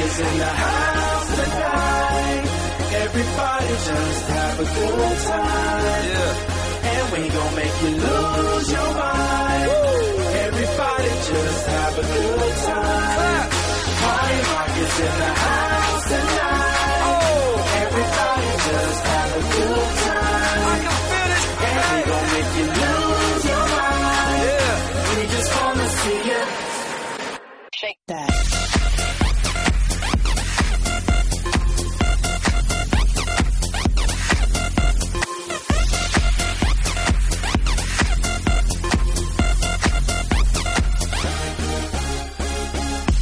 Party rock is in the house tonight. Everybody just have a good time. Yeah. And we gon' make you lose your mind. Everybody just have a good time. Party rock is in the house tonight. Oh, Everybody just have a good time. I can feel it. And we gon' make you lose your mind. Yeah. We just wanna see you. Shake that.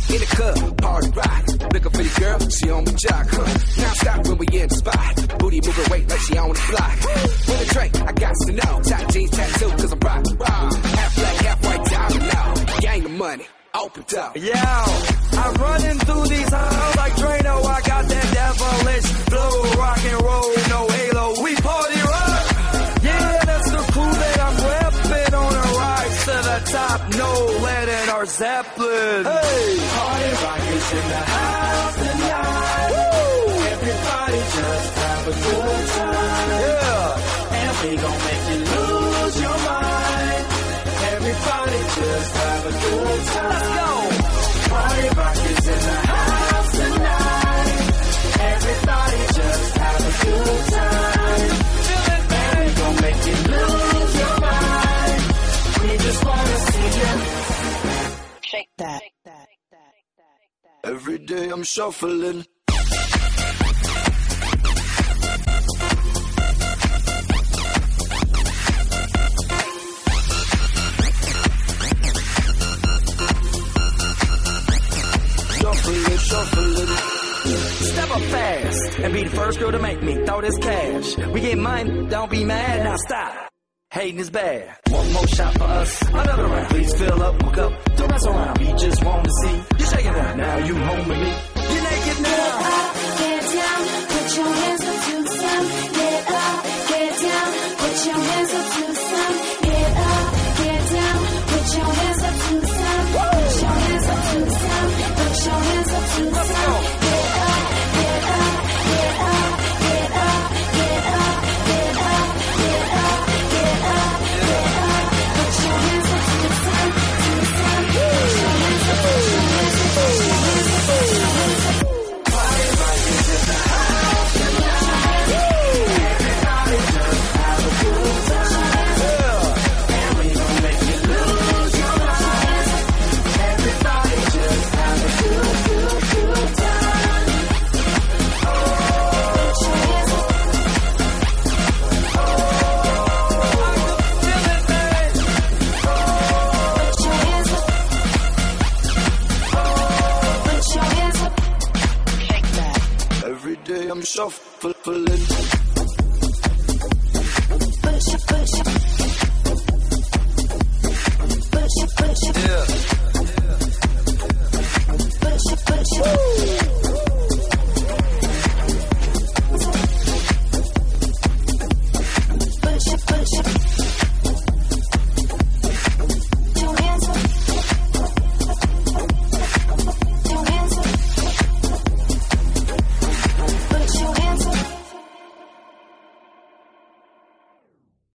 In the club, party rock. Looking for the girl, she on the jock. Huh. Now stop when we in the spot. Booty moving weight like she on the block. With a drink, I got to know. Top jeans tattoo, cause I'm rock, rock. Half black, half white, diamond now. Gang of money, open up. Yo, I'm running through these halls like Drano. I got that devilish flow, rock and roll, no halo. We party rock. Yeah, that's the crew that I'm repping on a rise to the top. No lead in our Zeppelin. Hey, Party rock is in the house tonight. Everybody just have a good time. yeah. And we gon' make you lose your mind. Everybody just have a good time. Let's Go. Party rock is in the house Every day I'm shuffling. Step up fast and be the first girl to make me throw this cash. We get mine, don't be mad, now stop. Hating is bad. One more shot for us, another round. Please fill up, hook up, don't mess around. We just want to see you shaking shuffling.